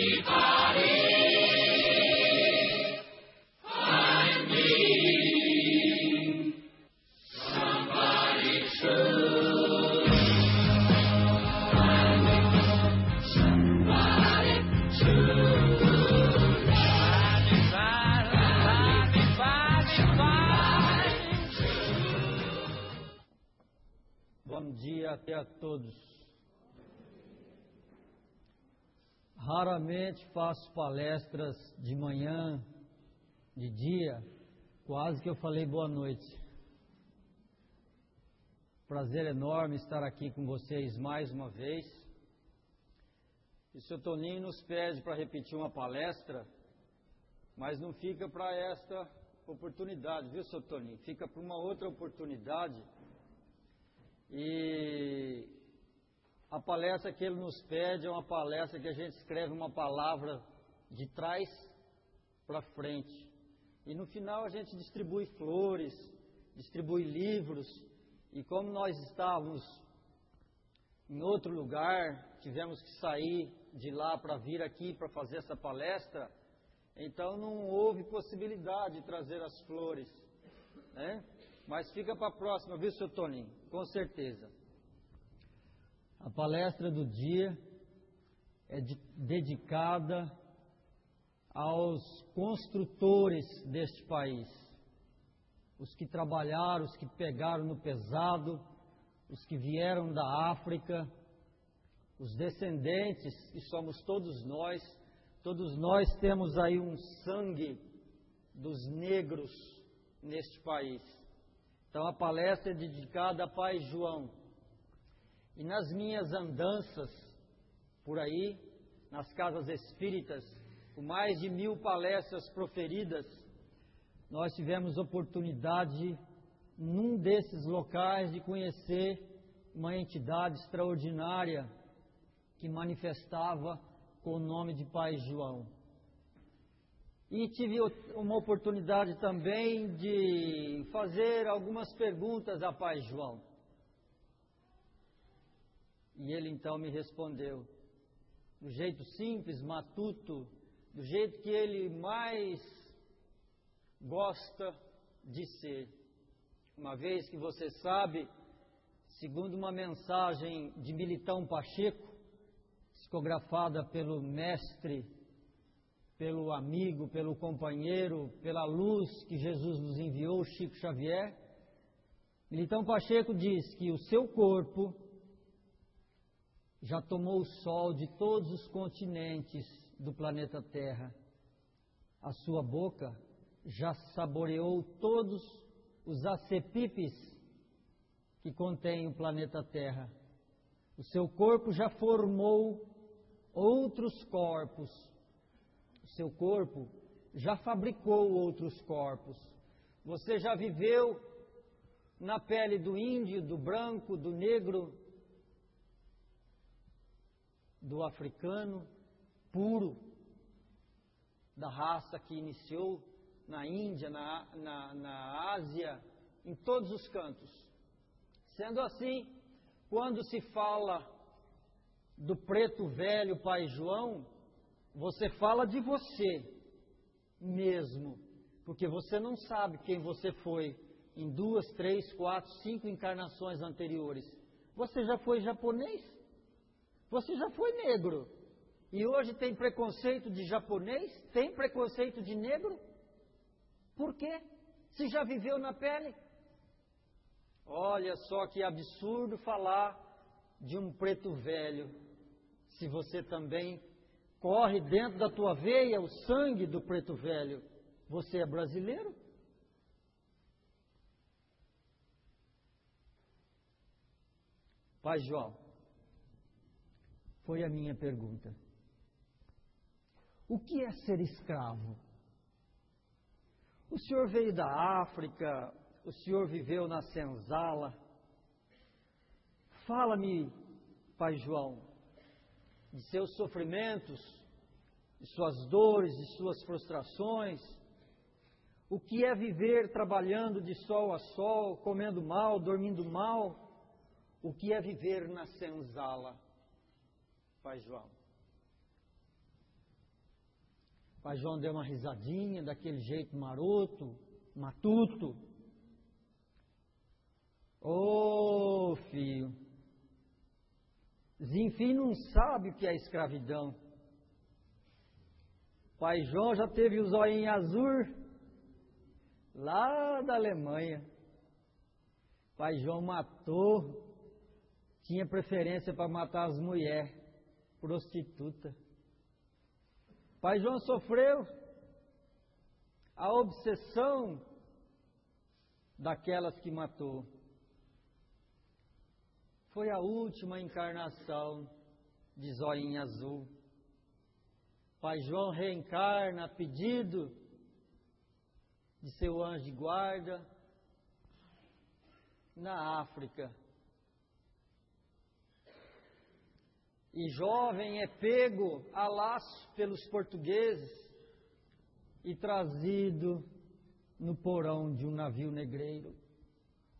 Bom Raramente faço palestras de manhã, de dia, quase que eu falei boa noite. Prazer enorme estar aqui com vocês mais uma vez. E o seu Toninho nos pede para repetir uma palestra, mas não fica para esta oportunidade, viu, seu Toninho? Fica para uma outra oportunidade. E a palestra que ele nos pede é uma palestra que a gente escreve uma palavra de trás para frente. E no final a gente distribui flores, distribui livros. E como nós estávamos em outro lugar, tivemos que sair de lá para vir aqui para fazer essa palestra, então não houve possibilidade de trazer as flores. Né? Mas fica para a próxima, viu, seu Toninho? Com certeza. A palestra do dia é de, dedicada aos construtores deste país. Os que trabalharam, os que pegaram no pesado, os que vieram da África, os descendentes, que somos todos nós, todos nós temos aí um sangue dos negros neste país. Então a palestra é dedicada a Pai João. E nas minhas andanças por aí, nas casas espíritas, com mais de mil palestras proferidas, nós tivemos oportunidade, num desses locais, de conhecer uma entidade extraordinária que manifestava com o nome de Pai João. E tive uma oportunidade também de fazer algumas perguntas a Pai João. E ele então me respondeu, do jeito simples, matuto, do jeito que ele mais gosta de ser. Uma vez que você sabe, segundo uma mensagem de Militão Pacheco, psicografada pelo mestre pelo amigo, pelo companheiro, pela luz que Jesus nos enviou, Chico Xavier. Militão Pacheco diz que o seu corpo já tomou o sol de todos os continentes do planeta Terra. A sua boca já saboreou todos os acepipes que contém o planeta Terra. O seu corpo já formou outros corpos seu corpo já fabricou outros corpos. Você já viveu na pele do índio, do branco, do negro, do africano, puro, da raça que iniciou na Índia, na, na, na Ásia, em todos os cantos. Sendo assim, quando se fala do preto velho pai João, você fala de você mesmo, porque você não sabe quem você foi em duas, três, quatro, cinco encarnações anteriores. Você já foi japonês? Você já foi negro? E hoje tem preconceito de japonês? Tem preconceito de negro? Por quê? Se já viveu na pele? Olha só que absurdo falar de um preto velho, se você também corre dentro da tua veia o sangue do preto velho. Você é brasileiro? Pai João, foi a minha pergunta. O que é ser escravo? O senhor veio da África, o senhor viveu na senzala. Fala-me, Pai João, de seus sofrimentos, de suas dores, de suas frustrações. O que é viver trabalhando de sol a sol, comendo mal, dormindo mal? O que é viver na senzala? Pai João. Pai João deu uma risadinha daquele jeito maroto, matuto. Ô oh, filho, Zinfim não sabe o que é escravidão. Pai João já teve o zóio azul lá da Alemanha. Pai João matou, tinha preferência para matar as mulheres, prostituta. Pai João sofreu a obsessão daquelas que matou. Foi a última encarnação de Zoinha Azul. Pai João reencarna a pedido de seu anjo de guarda na África. E jovem é pego a laço pelos portugueses e trazido no porão de um navio negreiro,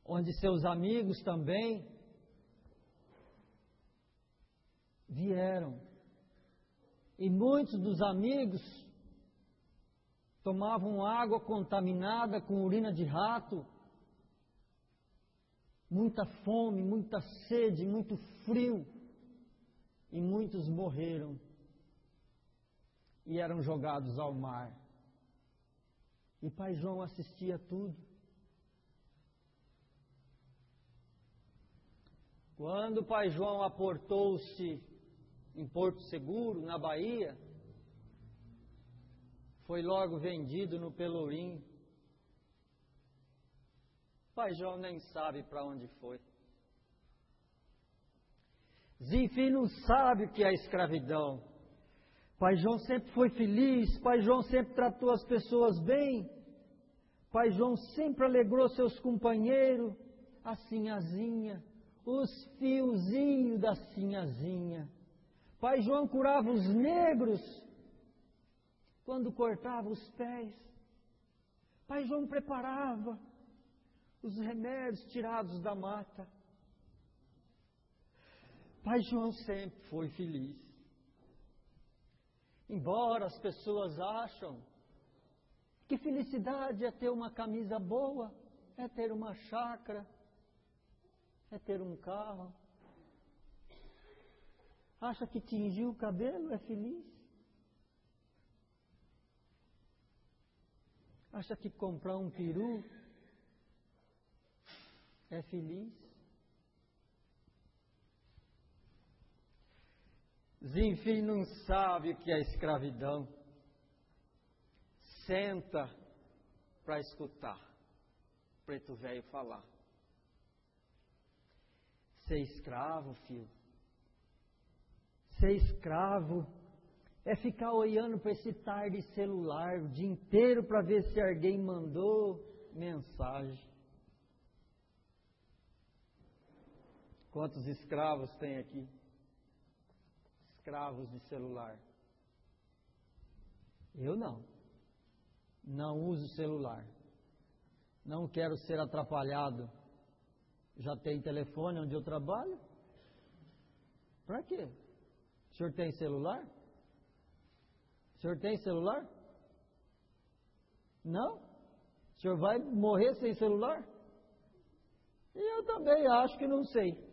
onde seus amigos também vieram. E muitos dos amigos tomavam água contaminada com urina de rato muita fome, muita sede, muito frio, e muitos morreram e eram jogados ao mar. E Pai João assistia tudo. Quando Pai João aportou-se em Porto Seguro, na Bahia, foi logo vendido no Pelourinho Pai João nem sabe para onde foi. Zinfim não sabe o que é escravidão. Pai João sempre foi feliz, Pai João sempre tratou as pessoas bem. Pai João sempre alegrou seus companheiros, a sinhazinha, os fiozinhos da sinhazinha. Pai João curava os negros quando cortava os pés. Pai João preparava os remédios tirados da mata. Pai João sempre foi feliz. Embora as pessoas acham que felicidade é ter uma camisa boa, é ter uma chácara, é ter um carro. Acha que tingir o cabelo é feliz? Acha que comprar um peru é feliz? Zinfim não sabe o que é escravidão. Senta para escutar preto velho falar. Ser escravo, filho. Ser escravo é ficar olhando para esse tarde celular o dia inteiro para ver se alguém mandou mensagem. Quantos escravos tem aqui? Escravos de celular. Eu não. Não uso celular. Não quero ser atrapalhado. Já tem telefone onde eu trabalho? Para quê? O senhor tem celular? O senhor tem celular? Não? O senhor vai morrer sem celular? E eu também acho que não sei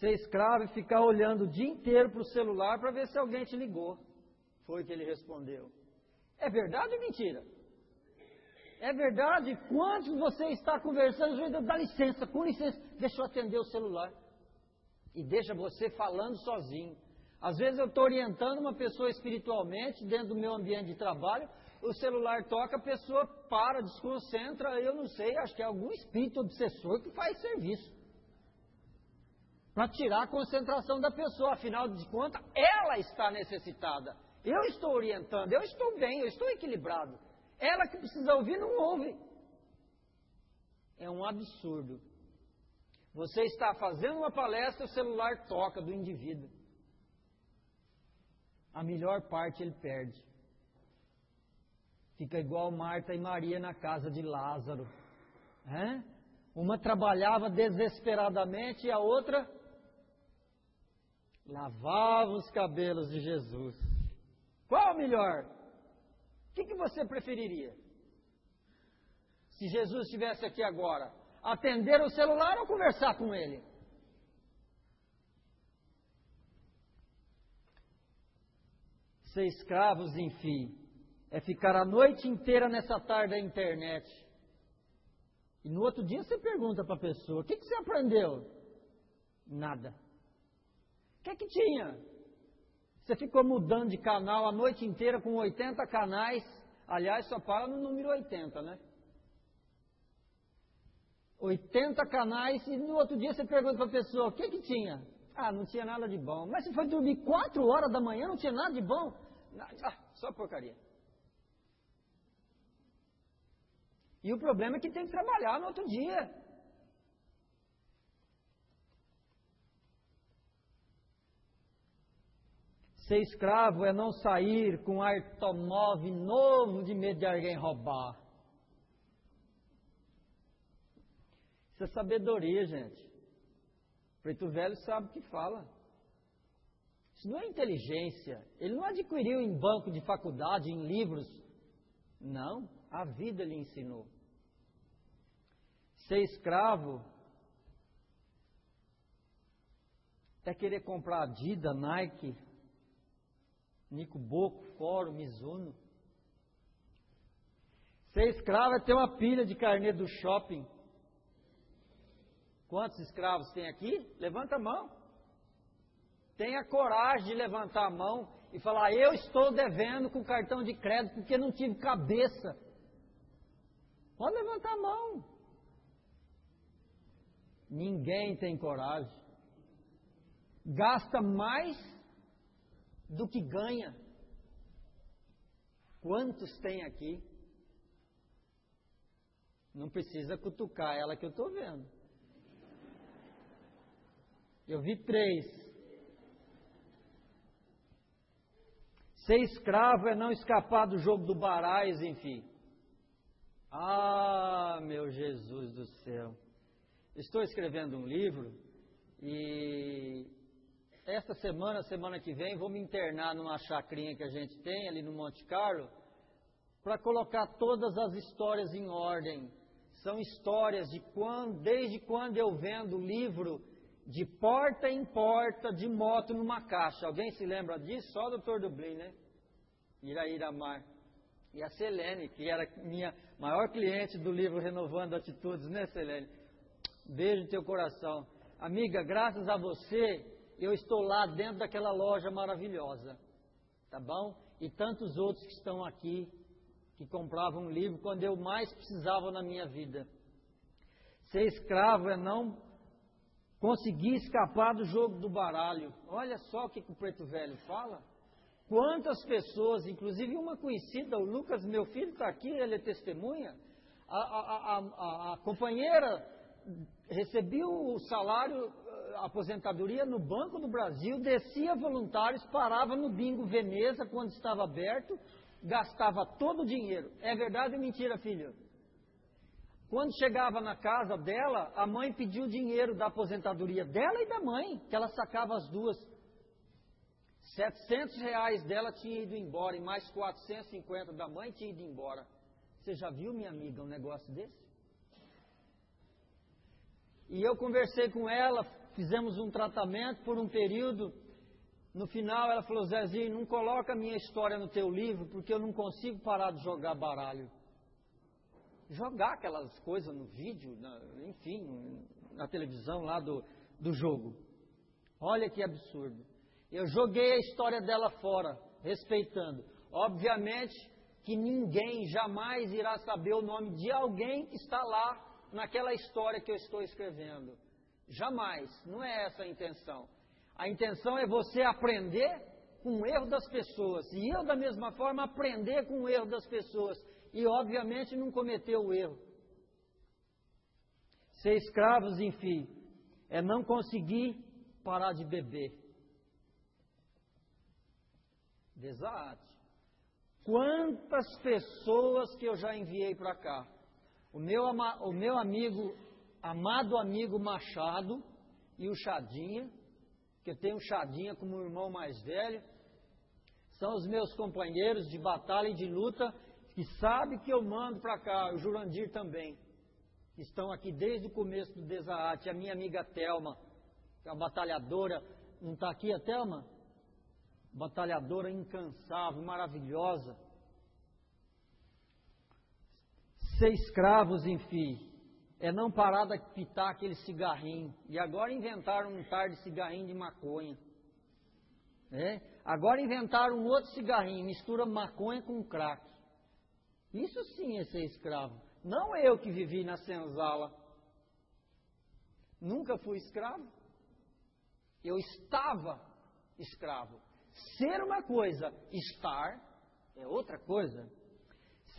ser escravo e ficar olhando o dia inteiro para o celular para ver se alguém te ligou. Foi o que ele respondeu. É verdade ou mentira? É verdade. Quantos você está conversando, dá licença, com licença, deixa eu atender o celular. E deixa você falando sozinho. Às vezes eu estou orientando uma pessoa espiritualmente dentro do meu ambiente de trabalho, o celular toca, a pessoa para, desconcentra, eu não sei, acho que é algum espírito obsessor que faz serviço para tirar a concentração da pessoa. Afinal de contas, ela está necessitada. Eu estou orientando, eu estou bem, eu estou equilibrado. Ela que precisa ouvir, não ouve. É um absurdo. Você está fazendo uma palestra, o celular toca do indivíduo. A melhor parte ele perde. Fica igual Marta e Maria na casa de Lázaro. É? Uma trabalhava desesperadamente e a outra lavava os cabelos de Jesus. Qual o melhor? O que, que você preferiria? Se Jesus estivesse aqui agora, atender o celular ou conversar com ele? Ser escravos, enfim, é ficar a noite inteira nessa tarde da internet. E no outro dia você pergunta para a pessoa: o que, que você aprendeu? Nada. O que, que tinha? Você ficou mudando de canal a noite inteira com 80 canais. Aliás, só para no número 80, né? 80 canais e no outro dia você pergunta para a pessoa: o que, que tinha? Ah, não tinha nada de bom. Mas você foi dormir 4 horas da manhã, não tinha nada de bom? Ah, só porcaria. E o problema é que tem que trabalhar no outro dia. Ser escravo é não sair com um automóvel novo de medo de alguém roubar. Isso é sabedoria, gente. Preto Velho sabe o que fala. Isso não é inteligência. Ele não adquiriu em banco de faculdade, em livros. Não, a vida lhe ensinou. Ser escravo é querer comprar Adidas, Nike, Nico Boco, Fórum, Mizuno. Ser escravo é ter uma pilha de carnê do shopping. Quantos escravos tem aqui? Levanta a mão. Tenha coragem de levantar a mão e falar: Eu estou devendo com cartão de crédito porque não tive cabeça. Pode levantar a mão. Ninguém tem coragem. Gasta mais do que ganha. Quantos tem aqui? Não precisa cutucar ela que eu estou vendo. Eu vi três. Ser escravo é não escapar do jogo do Barais, enfim. Ah, meu Jesus do céu. Estou escrevendo um livro e esta semana, semana que vem, vou me internar numa chacrinha que a gente tem ali no Monte Carlo para colocar todas as histórias em ordem. São histórias de quando, desde quando eu vendo livro de porta em porta de moto numa caixa. Alguém se lembra disso? Só o doutor Dublin, né? Iraíra Mar. E a Selene, que era minha maior cliente do livro Renovando Atitudes, né, Selene? Beijo no teu coração. Amiga, graças a você, eu estou lá dentro daquela loja maravilhosa. Tá bom? E tantos outros que estão aqui, que compravam um livro quando eu mais precisava na minha vida. Ser escravo é não conseguir escapar do jogo do baralho. Olha só o que, que o preto velho fala. Quantas pessoas, inclusive uma conhecida, o Lucas, meu filho está aqui, ele é testemunha. A, a, a, a, companheira recebia o salário, a aposentadoria no Banco do Brasil, descia voluntários, parava no bingo Veneza quando estava aberto, gastava todo o dinheiro. É verdade ou mentira, filho? Quando chegava na casa dela, a mãe pediu dinheiro da aposentadoria dela e da mãe, que ela sacava as duas. 700 reais dela tinha ido embora e mais 450 da mãe tinha ido embora. Você já viu, minha amiga, um negócio desse? E eu conversei com ela, fizemos um tratamento por um período. No final ela falou, Zezinho, não coloca a minha história no teu livro, porque eu não consigo parar de jogar baralho. Jogar aquelas coisas no vídeo, na, enfim, na televisão lá do, do jogo. Olha que absurdo. Eu joguei a história dela fora, respeitando. Obviamente que ninguém jamais irá saber o nome de alguém que está lá naquela história que eu estou escrevendo. Jamais. Não é essa a intenção. A intenção é você aprender com o erro das pessoas. E eu, da mesma forma, aprender com o erro das pessoas. E, obviamente, não cometer o erro. Ser escravos, enfim, é não conseguir parar de beber. Desate. Quantas pessoas que eu já enviei para cá. O meu, o meu amigo, amado amigo Machado e o Chadinha, que eu tenho o Chadinha como irmão mais velho, São os meus companheiros de batalha e de luta que sabem que eu mando para cá, o Jurandir também. Estão aqui desde o começo do Desaate. A minha amiga Telma, que é uma batalhadora, não está aqui a Telma? Batalhadora incansável, maravilhosa. Ser escravos, enfim, é não parar de pitar aquele cigarrinho. E agora inventaram um tar de cigarrinho de maconha. É? Agora inventaram um outro cigarrinho, mistura maconha com crack. Isso sim é ser escravo. Não eu que vivi na senzala. Nunca fui escravo. Eu estava escravo. Ser uma coisa, estar é outra coisa.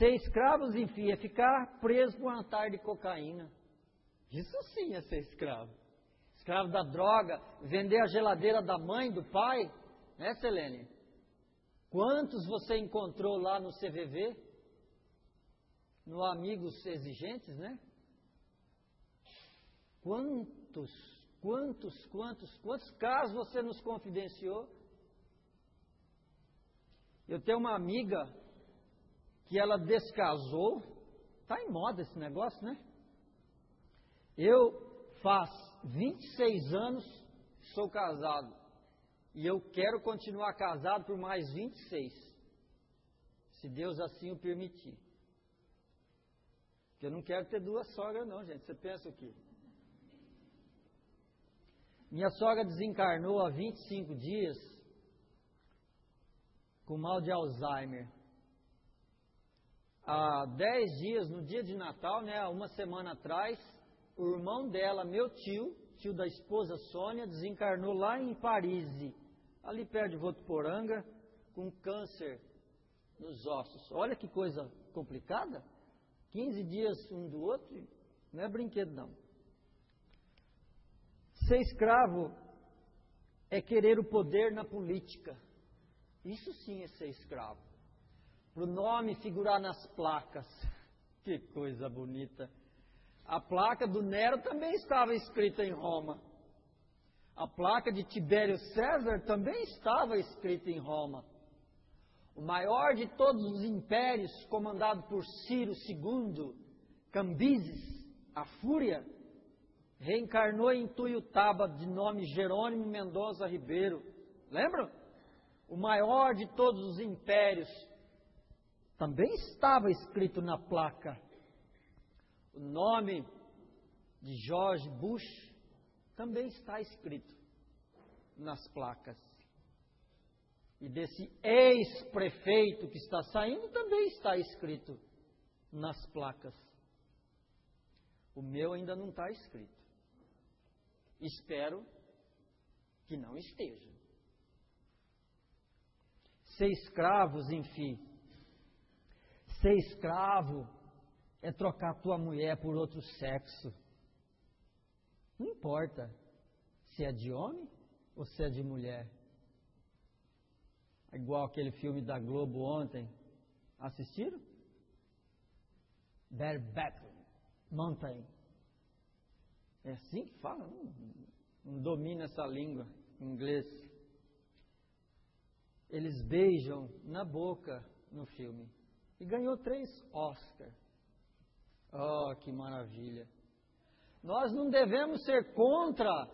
Ser escravos, enfim, é ficar preso por um altar de cocaína. Isso sim é ser escravo. Escravo da droga, vender a geladeira da mãe, do pai, né, Selene? Quantos você encontrou lá no CVV? No Amigos Exigentes, né? Quantos, quantos, quantos, quantos casos você nos confidenciou? Eu tenho uma amiga que ela descasou. Está em moda esse negócio, né? Eu faz 26 anos sou casado. E eu quero continuar casado por mais 26. Se Deus assim o permitir. Porque eu não quero ter duas sogras, não, gente. Você pensa o quê? Minha sogra desencarnou há 25 dias com mal de Alzheimer há dez dias, no dia de Natal, né, uma semana atrás, o irmão dela, meu tio, tio da esposa Sônia, desencarnou lá em Paris, ali perto de Votuporanga, com câncer nos ossos. Olha que coisa complicada. 15 dias um do outro, não é brinquedo não. Ser escravo é querer o poder na política. Isso sim é ser escravo para o nome figurar nas placas. Que coisa bonita. A placa do Nero também estava escrita em Roma. A placa de Tibério César também estava escrita em Roma. O maior de todos os impérios, comandado por Ciro II, Cambises, a Fúria, reencarnou em Tuiutaba, de nome Jerônimo Mendonça Ribeiro. Lembram? O maior de todos os impérios, também estava escrito na placa. O nome de George Bush também está escrito nas placas. E desse ex-prefeito que está saindo também está escrito nas placas. O meu ainda não está escrito. Espero que não esteja. Ser escravos, enfim, Ser escravo é trocar tua mulher por outro sexo. Não importa se é de homem ou se é de mulher. Igual aquele filme da Globo ontem. Assistiram? Bareback Mountain. É assim que fala? Não, não domina essa língua inglês. Eles beijam na boca no filme e ganhou três Oscars. Oh, que maravilha! Nós não devemos ser contra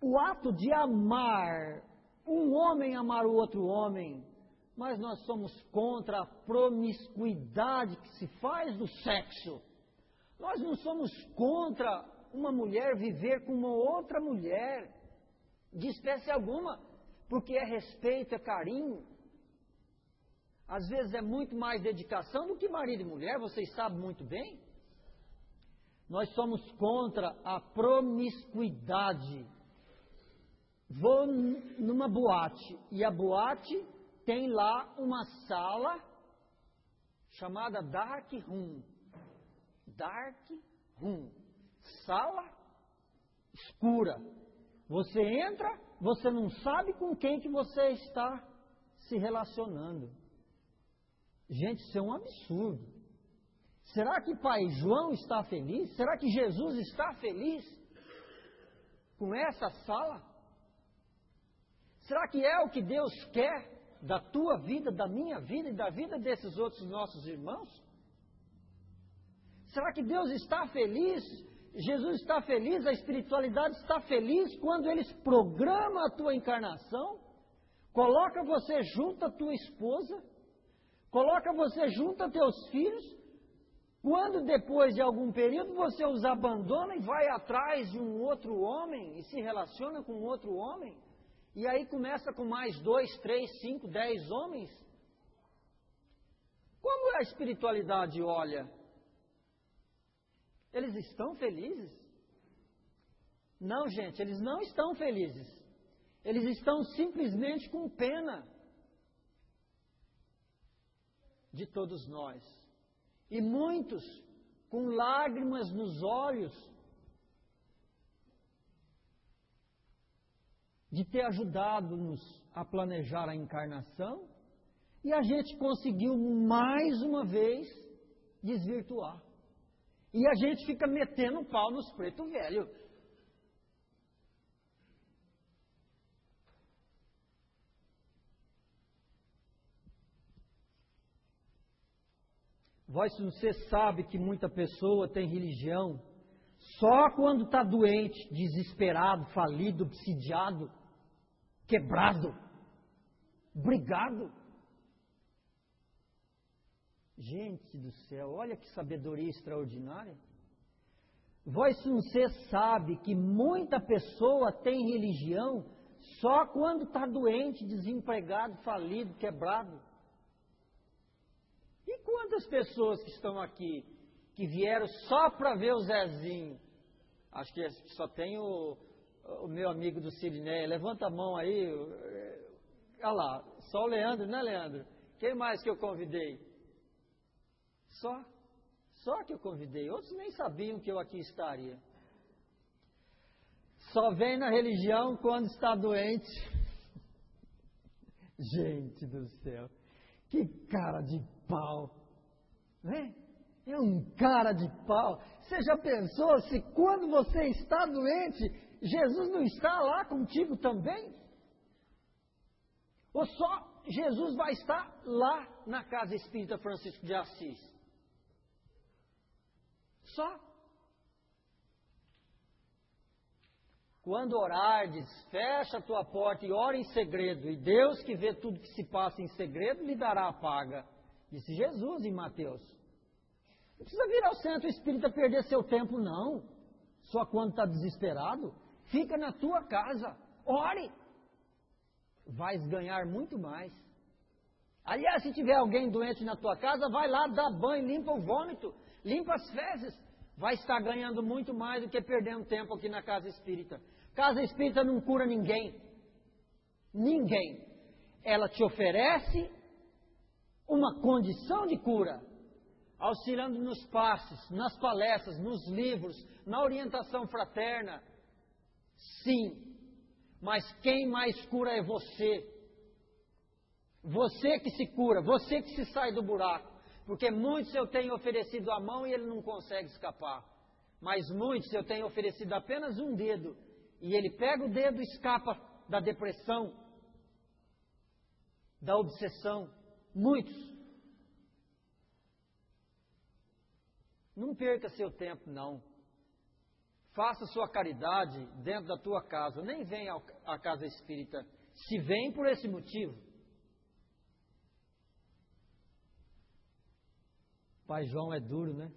o ato de amar um homem amar o outro homem, mas nós somos contra a promiscuidade que se faz do sexo. Nós não somos contra uma mulher viver com uma outra mulher, de espécie alguma, porque é respeito, é carinho. Às vezes é muito mais dedicação do que marido e mulher, vocês sabem muito bem. Nós somos contra a promiscuidade. Vou numa boate e a boate tem lá uma sala chamada Dark Room. Dark Room. Sala escura. Você entra, você não sabe com quem que você está se relacionando. Gente, isso é um absurdo. Será que Pai João está feliz? Será que Jesus está feliz com essa sala? Será que é o que Deus quer da tua vida, da minha vida e da vida desses outros nossos irmãos? Será que Deus está feliz? Jesus está feliz, a espiritualidade está feliz quando eles programam a tua encarnação? Coloca você junto à tua esposa? Coloca você junto a teus filhos? Quando depois de algum período você os abandona e vai atrás de um outro homem e se relaciona com outro homem? E aí começa com mais dois, três, cinco, dez homens? Como a espiritualidade olha? Eles estão felizes? Não, gente, eles não estão felizes. Eles estão simplesmente com pena de todos nós. E muitos com lágrimas nos olhos de ter ajudado-nos a planejar a encarnação e a gente conseguiu mais uma vez desvirtuar. E a gente fica metendo pau nos preto velho. Você sabe que muita pessoa tem religião só quando está doente, desesperado, falido, obsidiado, quebrado, brigado. Gente do céu, olha que sabedoria extraordinária. Você sabe que muita pessoa tem religião só quando está doente, desempregado, falido, quebrado. Quantas pessoas que estão aqui, que vieram só para ver o Zezinho? Acho que só tem o, o meu amigo do Sidney. Levanta a mão aí. Olha lá, só o Leandro, né, Leandro? Quem mais que eu convidei? Só. Só que eu convidei. Outros nem sabiam que eu aqui estaria. Só vem na religião quando está doente. Gente do céu. Que cara de pau. Né? É um cara de pau. Você já pensou se quando você está doente, Jesus não está lá contigo também? Ou só Jesus vai estar lá na casa espírita Francisco de Assis? Só. Quando orardes, fecha a tua porta e ora em segredo, e Deus que vê tudo que se passa em segredo lhe dará a paga. Disse Jesus em Mateus. Não precisa vir ao centro espírita perder seu tempo, não. Só quando está desesperado. Fica na tua casa. Ore. Vais ganhar muito mais. Aliás, se tiver alguém doente na tua casa, vai lá, dá banho, limpa o vômito, limpa as fezes. Vai estar ganhando muito mais do que perdendo tempo aqui na casa espírita. Casa espírita não cura ninguém. Ninguém. Ela te oferece uma condição de cura, auxiliando nos passos, nas palestras, nos livros, na orientação fraterna. Sim, mas quem mais cura é você. Você que se cura, você que se sai do buraco. Porque muitos eu tenho oferecido a mão e ele não consegue escapar. Mas muitos eu tenho oferecido apenas um dedo. E ele pega o dedo e escapa da depressão, da obsessão, Muitos. Não perca seu tempo, não. Faça sua caridade dentro da tua casa. Nem venha à casa espírita. Se vem por esse motivo. Pai João é duro, né?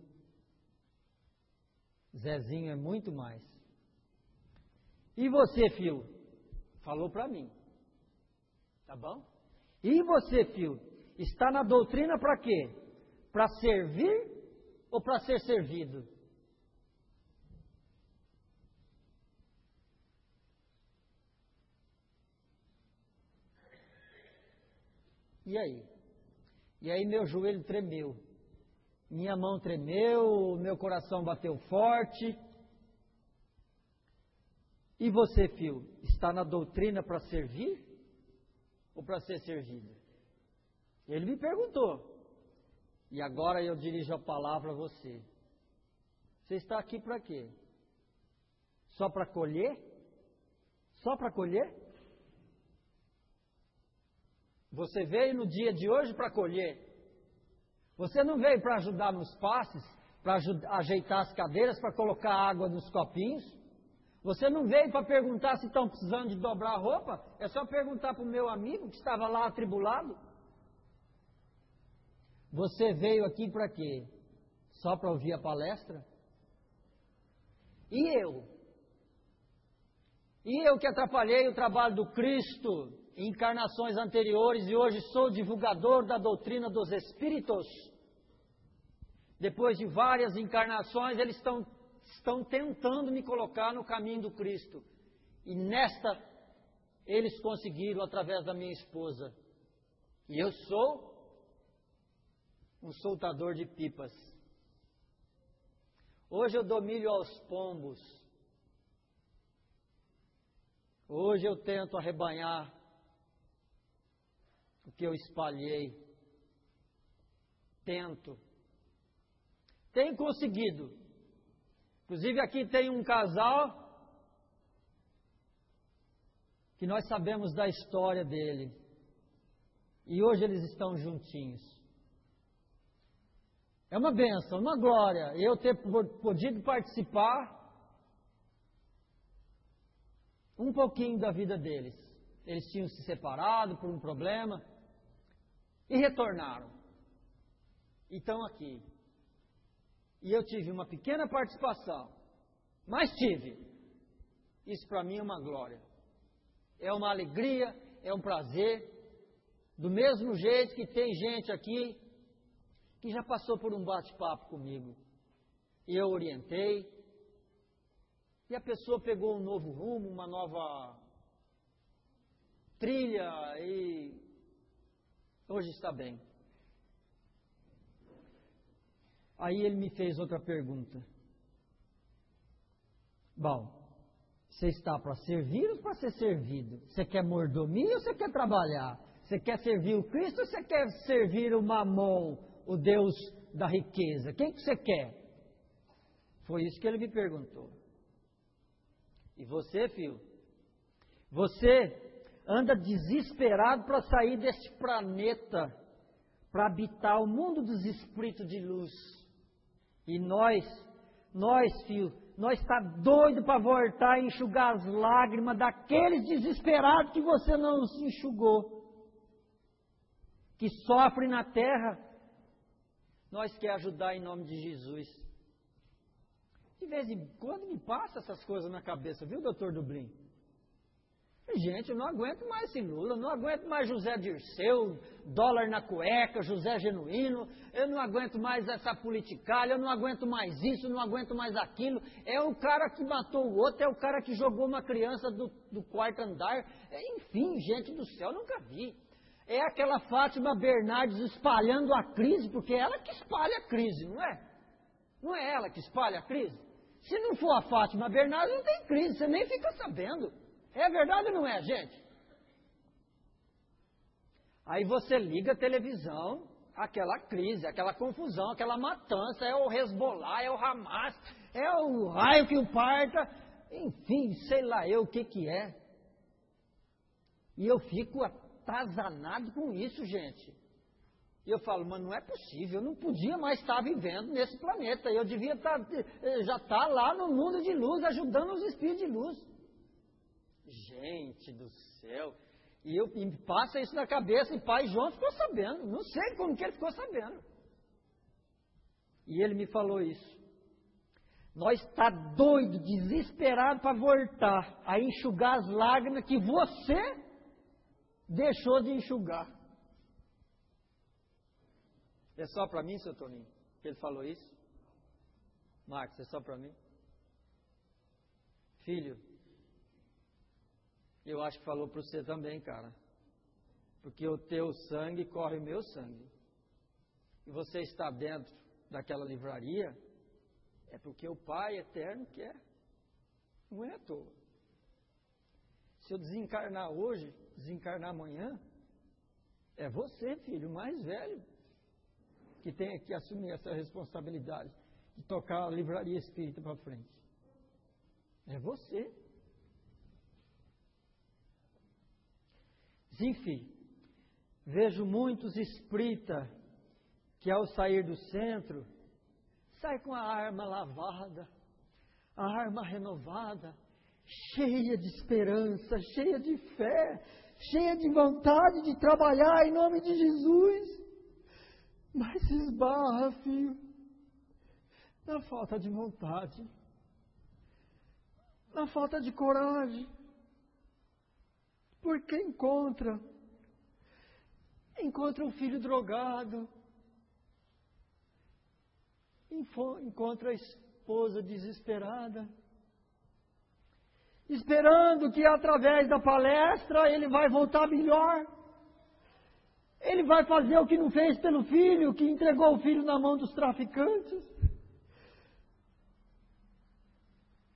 Zezinho é muito mais. E você, filho? Falou para mim. Tá bom? E você, filho? Está na doutrina para quê? Para servir ou para ser servido? E aí? E aí meu joelho tremeu. Minha mão tremeu, meu coração bateu forte. E você, filho, está na doutrina para servir ou para ser servido? Ele me perguntou. E agora eu dirijo a palavra a você. Você está aqui para quê? Só para colher? Só para colher? Você veio no dia de hoje para colher. Você não veio para ajudar nos passes, para ajeitar as cadeiras, para colocar água nos copinhos. Você não veio para perguntar se estão precisando de dobrar a roupa. É só perguntar para o meu amigo que estava lá atribulado. Você veio aqui para quê? Só para ouvir a palestra? E eu? E eu que atrapalhei o trabalho do Cristo em encarnações anteriores e hoje sou divulgador da doutrina dos Espíritos? Depois de várias encarnações, eles estão, estão tentando me colocar no caminho do Cristo. E nesta, eles conseguiram através da minha esposa. E eu sou um soltador de pipas. Hoje eu dou milho aos pombos. Hoje eu tento arrebanhar o que eu espalhei. Tento. Tenho conseguido. Inclusive aqui tem um casal que nós sabemos da história dele. E hoje eles estão juntinhos. É uma benção, uma glória eu ter podido participar um pouquinho da vida deles. Eles tinham se separado por um problema e retornaram. E estão aqui. E eu tive uma pequena participação, mas tive. Isso para mim é uma glória. É uma alegria, é um prazer. Do mesmo jeito que tem gente aqui que já passou por um bate-papo comigo. Eu orientei. E a pessoa pegou um novo rumo, uma nova trilha e hoje está bem. Aí ele me fez outra pergunta. Bom, você está para servir ou para ser servido? Você quer mordomia ou você quer trabalhar? Você quer servir o Cristo ou você quer servir o mamon, o Deus da riqueza? Quem que você quer? Foi isso que ele me perguntou. E você, filho? Você anda desesperado para sair deste planeta, para habitar o mundo dos espíritos de luz. E nós, nós, filho, nós está doido para voltar e enxugar as lágrimas daqueles desesperados que você não enxugou, que sofrem na terra nós quer ajudar em nome de Jesus. De vez em quando me passa essas coisas na cabeça, viu, doutor Dublin? Gente, eu não aguento mais esse Lula, não aguento mais José Dirceu, dólar na cueca, José Genuíno, eu não aguento mais essa politicalha, eu não aguento mais isso, não aguento mais aquilo. É o cara que matou o outro, é o cara que jogou uma criança do, do quarto andar. É, enfim, gente do céu, nunca vi é aquela Fátima Bernardes espalhando a crise, porque é ela que espalha a crise, não é? Não é ela que espalha a crise? Se não for a Fátima Bernardes, não tem crise, você nem fica sabendo. É verdade ou não é, gente? Aí você liga a televisão, aquela crise, aquela confusão, aquela matança, é o Hezbollah, é o Hamas, é o raio que o parta, enfim, sei lá eu o que que é. E eu fico atazanado com isso, gente. E eu falo, mas não é possível, eu não podia mais estar vivendo nesse planeta. Eu devia estar, eh, já estar lá no mundo de luz, ajudando os espíritos de luz. Gente do céu. E eu e passa isso na cabeça, e pai João ficou sabendo. Não sei como que ele ficou sabendo. E ele me falou isso. Nós está doido, desesperado para voltar a enxugar as lágrimas que você deixou de enxugar. É só para mim, seu Toninho, que ele falou isso? Marcos, é só para mim? Filho, eu acho que falou para você também, cara. Porque o teu sangue corre o meu sangue. E você está dentro daquela livraria, é porque o Pai eterno quer. Não é à toa. Se eu desencarnar hoje, desencarnar amanhã, é você, filho, mais velho, que tem que assumir essa responsabilidade de tocar a livraria espírita para frente. É você. Enfim, Vejo muitos espírita que ao sair do centro, sai com a arma lavada, a arma renovada, cheia de esperança, cheia de fé, cheia de vontade de trabalhar em nome de Jesus. Mas esbarra, filho, na falta de vontade, na falta de coragem. Porque encontra, encontra um filho drogado, encontra a esposa desesperada, esperando que através da palestra ele vai voltar melhor. Ele vai fazer o que não fez pelo filho, que entregou o filho na mão dos traficantes.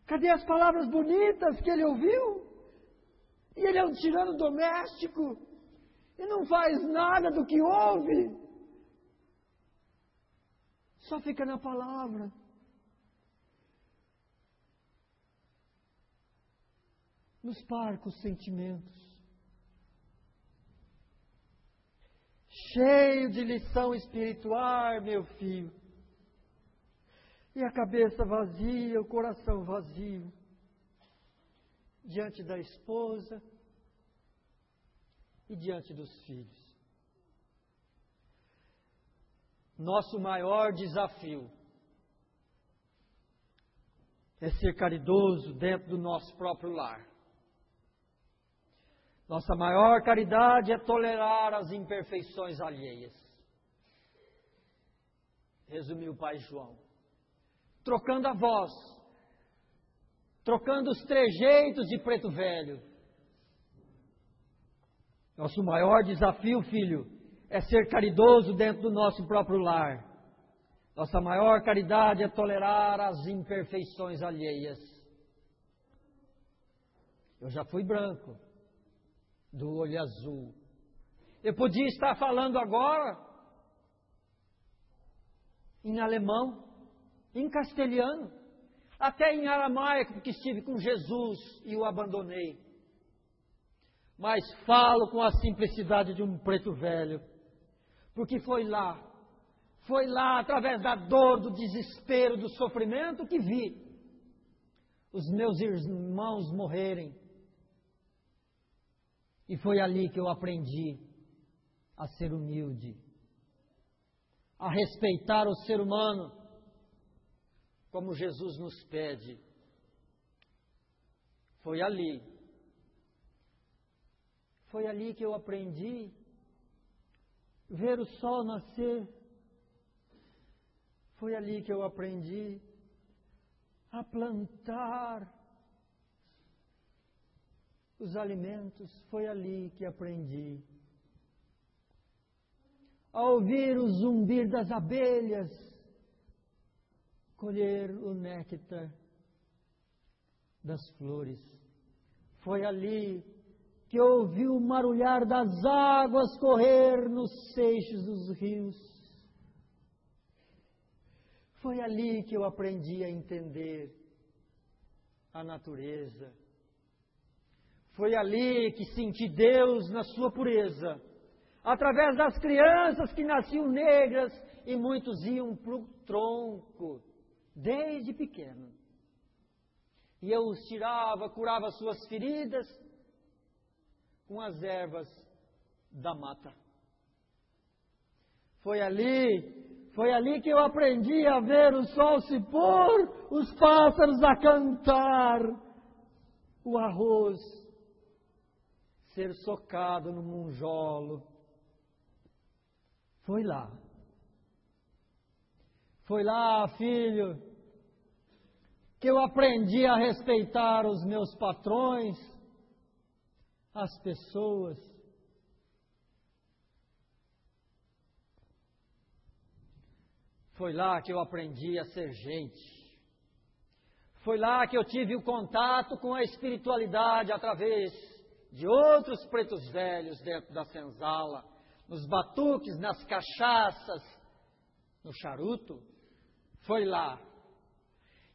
Cadê as palavras bonitas que ele ouviu? E ele é um tirano doméstico e não faz nada do que ouve. Só fica na palavra. Nos parcos sentimentos. Cheio de lição espiritual, meu filho. E a cabeça vazia, o coração vazio. Diante da esposa e diante dos filhos. Nosso maior desafio é ser caridoso dentro do nosso próprio lar. Nossa maior caridade é tolerar as imperfeições alheias. Resumiu o pai João. Trocando a voz, trocando os trejeitos de preto velho. Nosso maior desafio, filho, é ser caridoso dentro do nosso próprio lar. Nossa maior caridade é tolerar as imperfeições alheias. Eu já fui branco, do olho azul. Eu podia estar falando agora em alemão, em castelhano, até em aramaico, porque estive com Jesus e o abandonei. Mas falo com a simplicidade de um preto velho porque foi lá, foi lá através da dor, do desespero, do sofrimento que vi os meus irmãos morrerem. E foi ali que eu aprendi a ser humilde, a respeitar o ser humano, como Jesus nos pede. Foi ali. Foi ali que eu aprendi ver o sol nascer. Foi ali que eu aprendi a plantar os alimentos. Foi ali que aprendi a ouvir o zumbir das abelhas, colher o néctar das flores. Foi ali que ouviu o marulhar das águas correr nos seixos dos rios. Foi ali que eu aprendi a entender a natureza. Foi ali que senti Deus na sua pureza, através das crianças que nasciam negras e muitos iam para o tronco, desde pequeno. E eu os tirava, curava suas feridas com as ervas da mata. Foi ali, foi ali que eu aprendi a ver o sol se pôr, os pássaros a cantar, o arroz ser socado no monjolo. Foi lá. Foi lá, filho, que eu aprendi a respeitar os meus patrões, as pessoas. Foi lá que eu aprendi a ser gente. Foi lá que eu tive o contato com a espiritualidade através de outros pretos velhos dentro da senzala, nos batuques, nas cachaças, no charuto. Foi lá.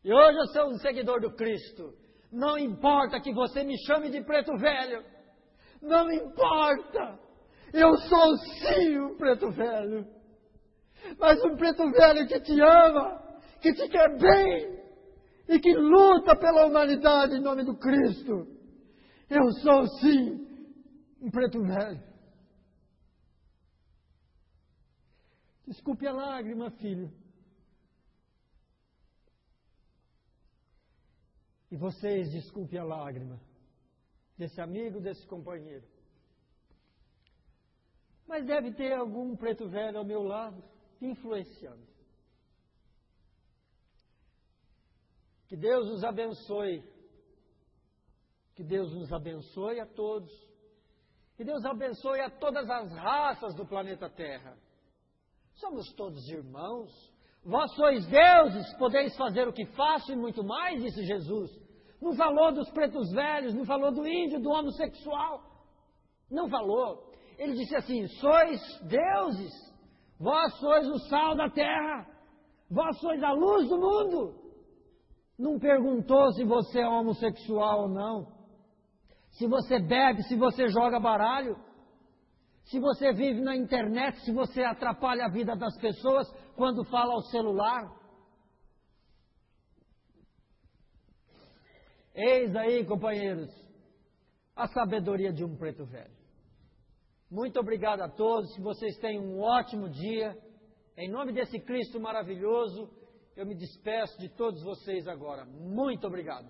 E hoje eu sou um seguidor do Cristo. Não importa que você me chame de preto velho. Não importa. Eu sou sim um preto velho. Mas um preto velho que te ama, que te quer bem e que luta pela humanidade em nome do Cristo. Eu sou sim um preto velho. Desculpe a lágrima, filho. E vocês desculpe a lágrima desse amigo, desse companheiro. Mas deve ter algum preto velho ao meu lado, influenciando. Que Deus nos abençoe. Que Deus nos abençoe a todos. Que Deus abençoe a todas as raças do planeta Terra. Somos todos irmãos. Vós sois deuses, podeis fazer o que faço e muito mais, disse Jesus. Não falou dos pretos velhos, não falou do índio, do homossexual. Não falou. Ele disse assim: sois deuses, vós sois o sal da terra, vós sois a luz do mundo. Não perguntou se você é homossexual ou não, se você bebe, se você joga baralho, se você vive na internet, se você atrapalha a vida das pessoas quando fala ao celular. Eis aí, companheiros, a sabedoria de um preto velho. Muito obrigado a todos, vocês tenham um ótimo dia. Em nome desse Cristo maravilhoso, eu me despeço de todos vocês agora. Muito obrigado.